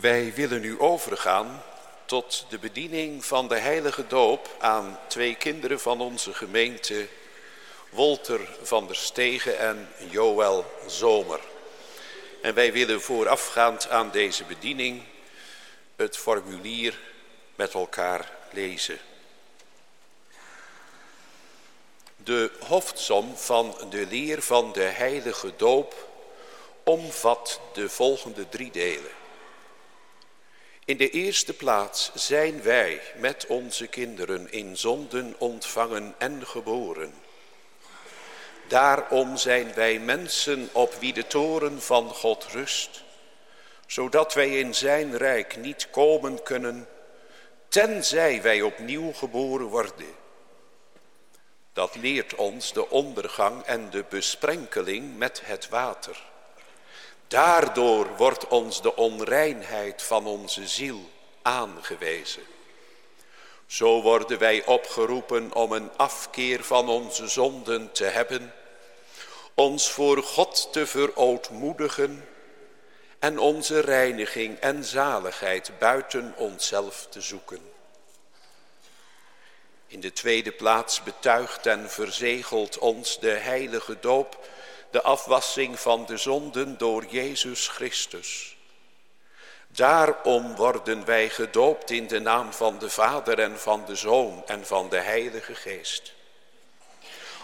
Wij willen nu overgaan tot de bediening van de heilige doop aan twee kinderen van onze gemeente, Wolter van der Stegen en Joël Zomer. En wij willen voorafgaand aan deze bediening het formulier met elkaar lezen. De hoofdsom van de leer van de heilige doop omvat de volgende drie delen. In de eerste plaats zijn wij met onze kinderen in zonden ontvangen en geboren. Daarom zijn wij mensen op wie de toren van God rust, zodat wij in zijn rijk niet komen kunnen, tenzij wij opnieuw geboren worden. Dat leert ons de ondergang en de besprenkeling met het water. Daardoor wordt ons de onreinheid van onze ziel aangewezen. Zo worden wij opgeroepen om een afkeer van onze zonden te hebben, ons voor God te verootmoedigen en onze reiniging en zaligheid buiten onszelf te zoeken. In de tweede plaats betuigt en verzegelt ons de heilige doop de afwassing van de zonden door Jezus Christus. Daarom worden wij gedoopt in de naam van de Vader en van de Zoon en van de Heilige Geest.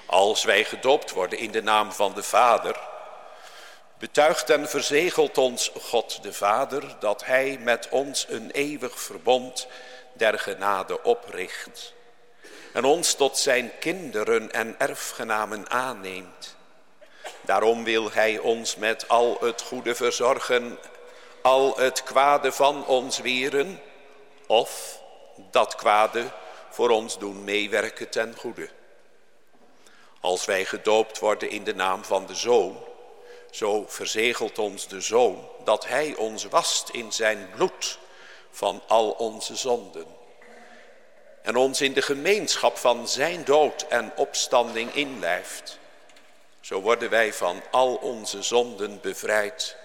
Als wij gedoopt worden in de naam van de Vader, betuigt en verzegelt ons God de Vader dat Hij met ons een eeuwig verbond der genade opricht en ons tot zijn kinderen en erfgenamen aanneemt Daarom wil hij ons met al het goede verzorgen, al het kwade van ons weren, of dat kwade voor ons doen meewerken ten goede. Als wij gedoopt worden in de naam van de Zoon, zo verzegelt ons de Zoon dat Hij ons wast in zijn bloed van al onze zonden. En ons in de gemeenschap van zijn dood en opstanding inlijft zo worden wij van al onze zonden bevrijd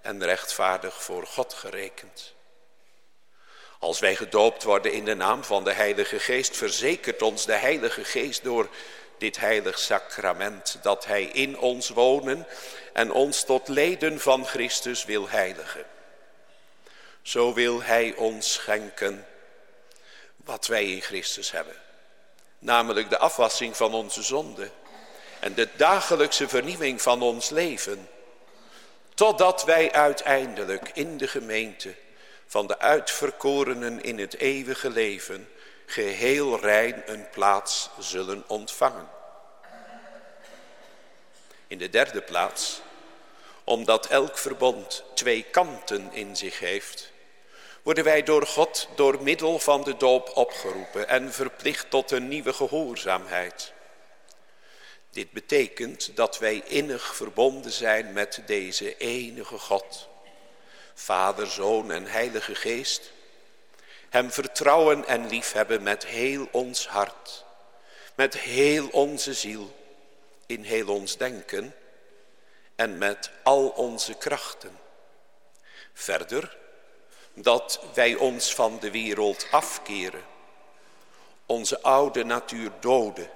en rechtvaardig voor God gerekend. Als wij gedoopt worden in de naam van de Heilige Geest, verzekert ons de Heilige Geest door dit heilig sacrament dat Hij in ons wonen en ons tot leden van Christus wil heiligen. Zo wil Hij ons schenken wat wij in Christus hebben, namelijk de afwassing van onze zonden en de dagelijkse vernieuwing van ons leven. Totdat wij uiteindelijk in de gemeente van de uitverkorenen in het eeuwige leven geheel rein een plaats zullen ontvangen. In de derde plaats, omdat elk verbond twee kanten in zich heeft, worden wij door God door middel van de doop opgeroepen en verplicht tot een nieuwe gehoorzaamheid. Dit betekent dat wij innig verbonden zijn met deze enige God. Vader, Zoon en Heilige Geest. Hem vertrouwen en liefhebben met heel ons hart. Met heel onze ziel. In heel ons denken. En met al onze krachten. Verder dat wij ons van de wereld afkeren. Onze oude natuur doden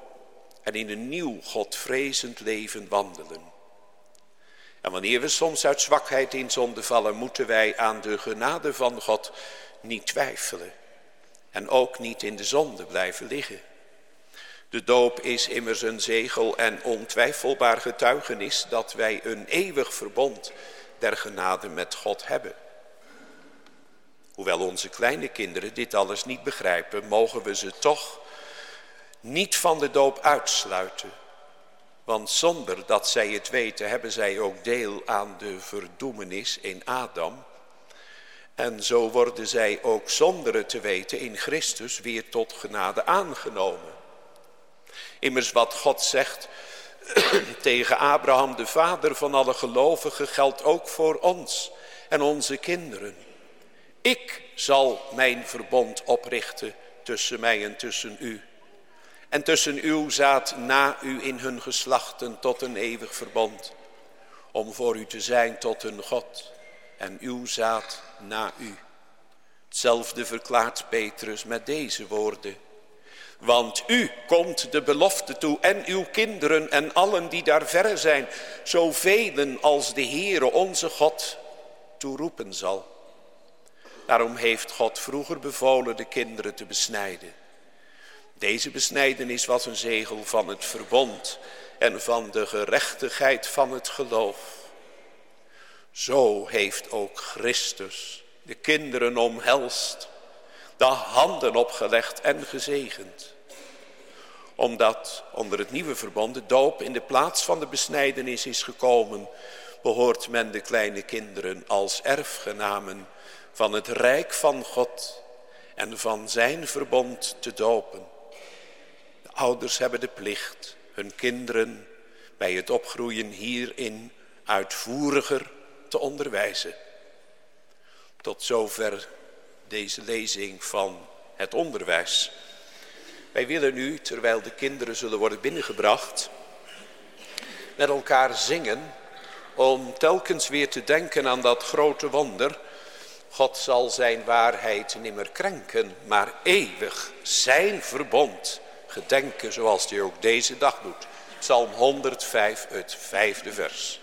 en in een nieuw Godvrezend leven wandelen. En wanneer we soms uit zwakheid in zonde vallen, moeten wij aan de genade van God niet twijfelen. En ook niet in de zonde blijven liggen. De doop is immers een zegel en ontwijfelbaar getuigenis dat wij een eeuwig verbond der genade met God hebben. Hoewel onze kleine kinderen dit alles niet begrijpen, mogen we ze toch niet van de doop uitsluiten. Want zonder dat zij het weten, hebben zij ook deel aan de verdoemenis in Adam. En zo worden zij ook zonder het te weten in Christus weer tot genade aangenomen. Immers wat God zegt tegen Abraham, de vader van alle gelovigen, geldt ook voor ons en onze kinderen. Ik zal mijn verbond oprichten tussen mij en tussen u en tussen uw zaad na u in hun geslachten tot een eeuwig verbond, om voor u te zijn tot een God en uw zaad na u. Hetzelfde verklaart Petrus met deze woorden. Want u komt de belofte toe en uw kinderen en allen die daar verre zijn, zoveel als de Heere onze God toeroepen zal. Daarom heeft God vroeger bevolen de kinderen te besnijden. Deze besnijdenis was een zegel van het verbond en van de gerechtigheid van het geloof. Zo heeft ook Christus de kinderen omhelst, de handen opgelegd en gezegend. Omdat onder het nieuwe verbond de doop in de plaats van de besnijdenis is gekomen, behoort men de kleine kinderen als erfgenamen van het rijk van God en van zijn verbond te dopen. De ouders hebben de plicht hun kinderen bij het opgroeien hierin uitvoeriger te onderwijzen. Tot zover deze lezing van het onderwijs. Wij willen nu, terwijl de kinderen zullen worden binnengebracht, met elkaar zingen om telkens weer te denken aan dat grote wonder. God zal zijn waarheid nimmer krenken, maar eeuwig zijn verbond gedenken zoals hij ook deze dag doet. Psalm 105, het vijfde vers.